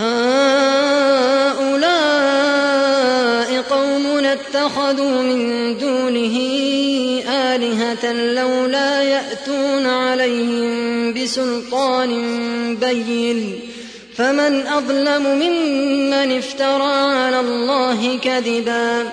هؤلاء قومنا اتخذوا من دونه آلهة لولا يأتون عليهم بسلطان بين. فمن أظلم ممن افترى على الله كذبا.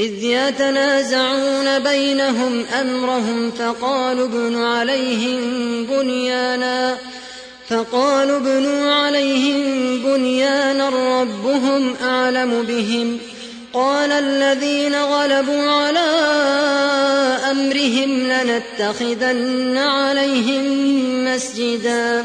إذ يتنازعون بينهم أمرهم فقالوا ابنوا عليهم بنيانا فقالوا ابنوا عليهم بنيانا ربهم أعلم بهم قال الذين غلبوا على أمرهم لنتخذن عليهم مسجداً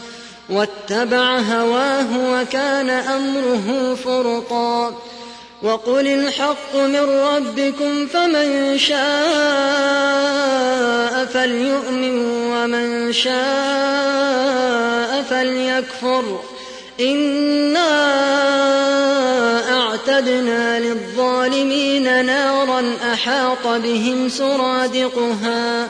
واتبع هواه وكان أمره فرطا. وقل الحق من ربكم فمن شاء فليؤمن ومن شاء فليكفر. إنا أعتدنا للظالمين نارا أحاط بهم سرادقها.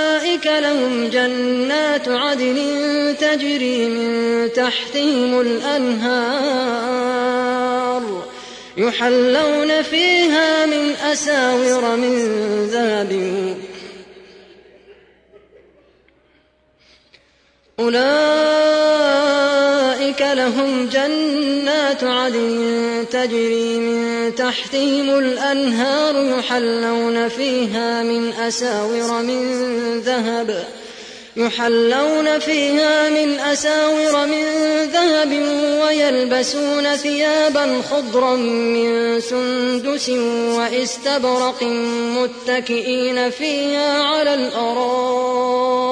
لهم جنات عدن تجري من تحتهم الأنهار يحلون فيها من أساور من ذهب. أولئك لهم جنات عدن تجري من تحتهم الأنهار يحلون فيها من أساور من ذهب يحلون فيها من أساور من ذهب ويلبسون ثيابا خضرا من سندس واستبرق متكئين فيها على الأرائك.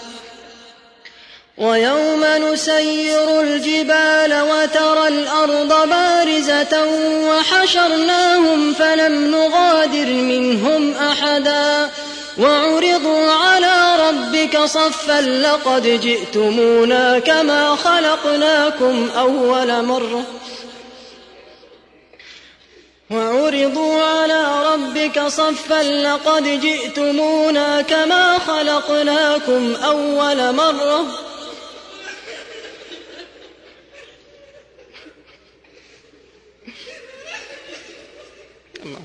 ويوم نسير الجبال وترى الأرض بارزة وحشرناهم فلم نغادر منهم أحدا وعرضوا على ربك صفا لقد جئتمونا كما خلقناكم أول مرة وعرضوا على ربك صفا لقد جئتمونا كما خلقناكم أول مرة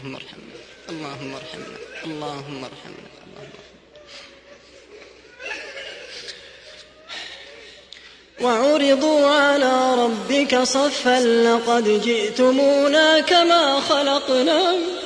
اللهم ارحمنا. اللهم ارحمنا. اللهم ارحمنا. وعرضوا على ربك صفا لقد جئتمونا كما خلقناكم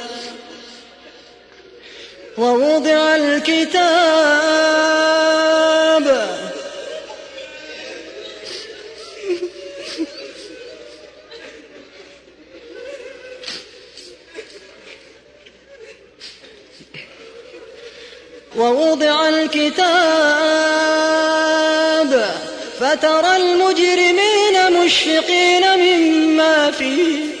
ووضع الكتاب. ووضع الكتاب. فترى المجرمين مشفقين مما فيه.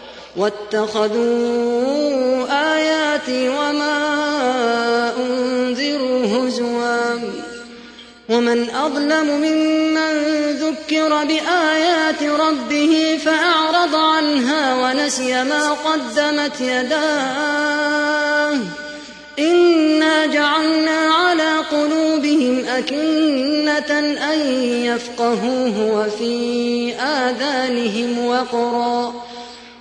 واتخذوا آياتي وما أنذروا هزوا. ومن أظلم ممن ذكر بآيات ربه فأعرض عنها ونسي ما قدمت يداه. إنا جعلنا على قلوبهم أكنة أن يفقهوه وفي آذانهم وقرا.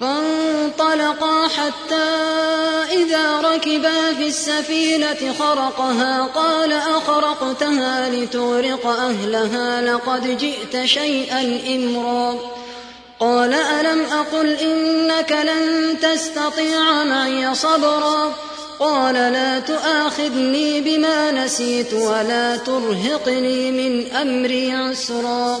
فانطلقا حتى إذا ركبا في السفينة خرقها قال أخرقتها لتغرق أهلها لقد جئت شيئا إمرا. قال ألم أقل إنك لن تستطيع معي صبرا؟ قال لا تؤاخذني بما نسيت ولا ترهقني من أمري عسرا.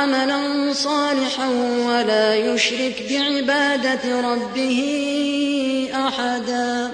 عملا صالحا ولا يشرك بعبادة ربه أحدا.